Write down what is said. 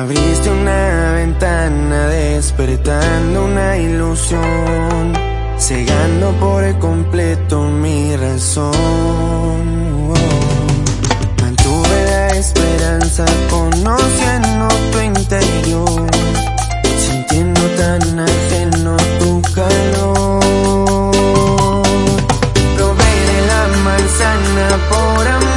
Abriste una ventana despertando una ilusión, cegando por completo mi razón. Mantuve la esperanza conociendo tu interior, sintiendo tan ajeno tu calor. Probé de la manzana por amor.